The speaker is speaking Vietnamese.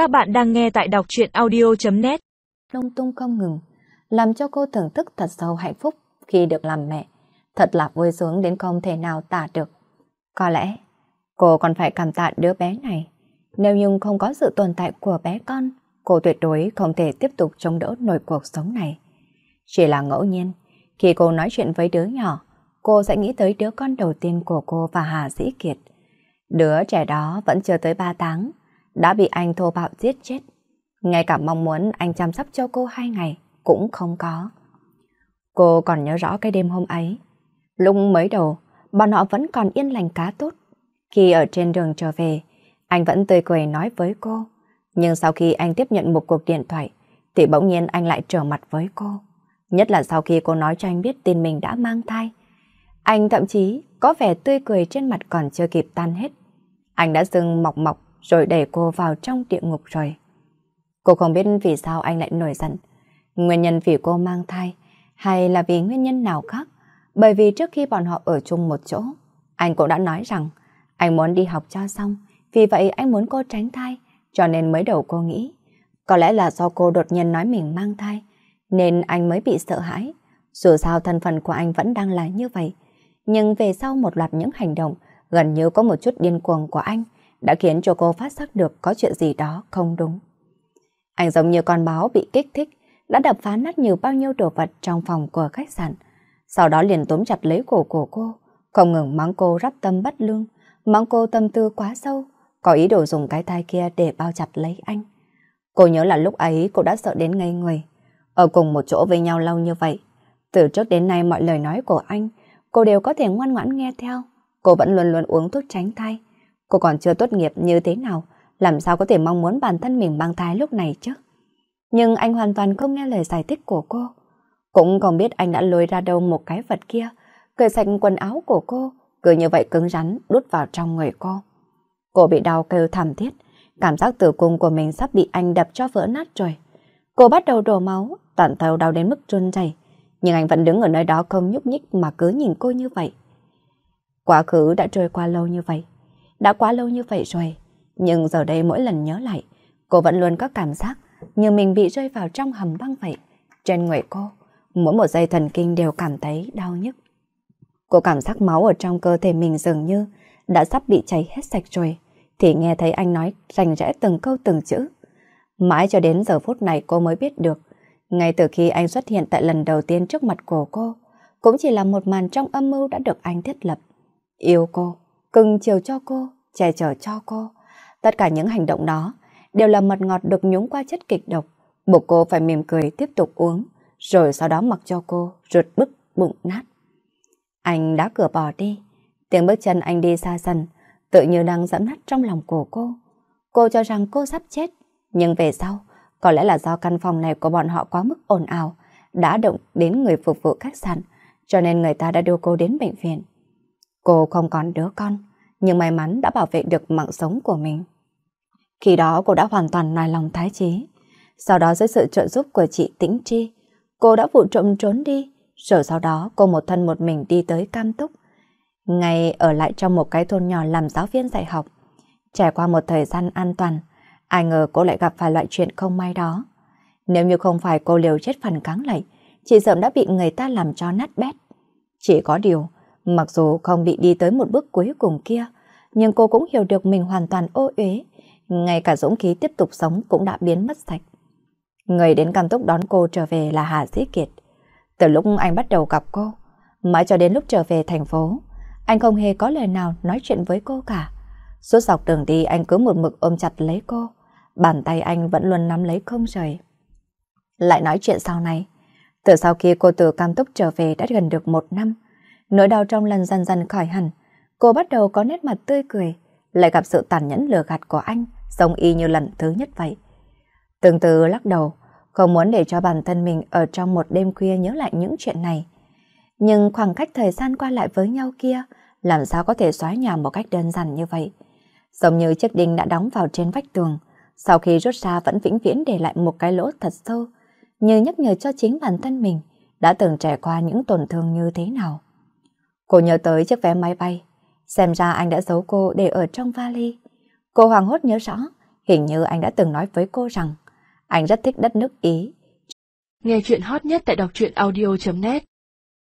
Các bạn đang nghe tại đọc truyện audio.net Lung tung không ngừng, làm cho cô thưởng thức thật sâu hạnh phúc khi được làm mẹ. Thật là vui sướng đến không thể nào tả được. Có lẽ, cô còn phải cảm tạ đứa bé này. Nếu như không có sự tồn tại của bé con, cô tuyệt đối không thể tiếp tục chống đỡ nổi cuộc sống này. Chỉ là ngẫu nhiên, khi cô nói chuyện với đứa nhỏ, cô sẽ nghĩ tới đứa con đầu tiên của cô và Hà Dĩ Kiệt. Đứa trẻ đó vẫn chưa tới 3 tháng, đã bị anh thô bạo giết chết. Ngay cả mong muốn anh chăm sóc cho cô hai ngày cũng không có. Cô còn nhớ rõ cái đêm hôm ấy. Lúc mới đầu, bọn họ vẫn còn yên lành cá tốt. Khi ở trên đường trở về, anh vẫn tươi cười nói với cô. Nhưng sau khi anh tiếp nhận một cuộc điện thoại, thì bỗng nhiên anh lại trở mặt với cô. Nhất là sau khi cô nói cho anh biết tin mình đã mang thai. Anh thậm chí có vẻ tươi cười trên mặt còn chưa kịp tan hết. Anh đã dừng mọc mọc rồi đẩy cô vào trong địa ngục rồi. Cô không biết vì sao anh lại nổi giận. Nguyên nhân vì cô mang thai hay là vì nguyên nhân nào khác. Bởi vì trước khi bọn họ ở chung một chỗ, anh cũng đã nói rằng anh muốn đi học cho xong. Vì vậy anh muốn cô tránh thai, cho nên mới đầu cô nghĩ. Có lẽ là do cô đột nhiên nói mình mang thai, nên anh mới bị sợ hãi. Dù sao thân phận của anh vẫn đang là như vậy. Nhưng về sau một loạt những hành động gần như có một chút điên cuồng của anh đã khiến cho cô phát giác được có chuyện gì đó không đúng. Anh giống như con báo bị kích thích, đã đập phá nát nhiều bao nhiêu đồ vật trong phòng của khách sạn. Sau đó liền túm chặt lấy cổ của cô, không ngừng mắng cô rắp tâm bất lương, mắng cô tâm tư quá sâu, có ý đồ dùng cái tay kia để bao chặt lấy anh. Cô nhớ là lúc ấy cô đã sợ đến ngây người. Ở cùng một chỗ với nhau lâu như vậy, từ trước đến nay mọi lời nói của anh, cô đều có thể ngoan ngoãn nghe theo. Cô vẫn luôn luôn uống thuốc tránh thai. Cô còn chưa tốt nghiệp như thế nào, làm sao có thể mong muốn bản thân mình mang thai lúc này chứ? Nhưng anh hoàn toàn không nghe lời giải thích của cô. Cũng không biết anh đã lôi ra đâu một cái vật kia, cởi sạch quần áo của cô, cứ như vậy cứng rắn đút vào trong người cô. Cô bị đau kêu thảm thiết, cảm giác tử cung của mình sắp bị anh đập cho vỡ nát rồi. Cô bắt đầu đổ máu, toàn thầu đau đến mức run rẩy, nhưng anh vẫn đứng ở nơi đó không nhúc nhích mà cứ nhìn cô như vậy. Quá khứ đã trôi qua lâu như vậy, đã quá lâu như vậy rồi, nhưng giờ đây mỗi lần nhớ lại, cô vẫn luôn có cảm giác như mình bị rơi vào trong hầm băng vậy. Trên người cô, mỗi một dây thần kinh đều cảm thấy đau nhức. Cô cảm giác máu ở trong cơ thể mình dường như đã sắp bị cháy hết sạch rồi, thì nghe thấy anh nói rành rẽ từng câu từng chữ. Mãi cho đến giờ phút này cô mới biết được, ngay từ khi anh xuất hiện tại lần đầu tiên trước mặt của cô, cũng chỉ là một màn trong âm mưu đã được anh thiết lập. Yêu cô, cưng chiều cho cô, che chở cho cô. Tất cả những hành động đó đều là mật ngọt được nhúng qua chất kịch độc, buộc cô phải mỉm cười tiếp tục uống, rồi sau đó mặc cho cô rượt bức bụng nát. Anh đã cửa bỏ đi, tiếng bước chân anh đi xa dần, tự như đang dẫm nát trong lòng của cô. Cô cho rằng cô sắp chết, nhưng về sau, có lẽ là do căn phòng này của bọn họ quá mức ồn ào, đã động đến người phục vụ khách sạn, cho nên người ta đã đưa cô đến bệnh viện. Cô không còn đứa con, nhưng may mắn đã bảo vệ được mạng sống của mình. Khi đó cô đã hoàn toàn nài lòng thái trí. Sau đó dưới sự trợ giúp của chị Tĩnh Tri, cô đã vụ trộm trốn đi, rồi sau đó cô một thân một mình đi tới Cam Túc. Ngày ở lại trong một cái thôn nhỏ làm giáo viên dạy học. Trải qua một thời gian an toàn, ai ngờ cô lại gặp phải loại chuyện không may đó. Nếu như không phải cô liều chết phần cáng lại, chị sớm đã bị người ta làm cho nát bét. Chỉ có điều, mặc dù không bị đi tới một bước cuối cùng kia, nhưng cô cũng hiểu được mình hoàn toàn ô uế, ngay cả dũng khí tiếp tục sống cũng đã biến mất sạch. Người đến cam túc đón cô trở về là Hà Dĩ Kiệt. Từ lúc anh bắt đầu gặp cô, mãi cho đến lúc trở về thành phố, anh không hề có lời nào nói chuyện với cô cả. Suốt dọc đường đi anh cứ một mực ôm chặt lấy cô, bàn tay anh vẫn luôn nắm lấy không rời. Lại nói chuyện sau này, từ sau khi cô từ cam túc trở về đã gần được một năm, nỗi đau trong lần dần dần khỏi hẳn, cô bắt đầu có nét mặt tươi cười, lại gặp sự tàn nhẫn lừa gạt của anh, giống y như lần thứ nhất vậy. Từng từ lắc đầu, không muốn để cho bản thân mình ở trong một đêm khuya nhớ lại những chuyện này. Nhưng khoảng cách thời gian qua lại với nhau kia, làm sao có thể xóa nhòa một cách đơn giản như vậy. Giống như chiếc đinh đã đóng vào trên vách tường, sau khi rút ra vẫn vĩnh viễn để lại một cái lỗ thật sâu, như nhắc nhở cho chính bản thân mình đã từng trải qua những tổn thương như thế nào. Cô nhớ tới chiếc vé máy bay, xem ra anh đã giấu cô để ở trong vali. Cô hoàng hốt nhớ rõ, Hình như anh đã từng nói với cô rằng anh rất thích đất nước Ý. Nghe chuyện hot nhất tại đọc truyện audio.net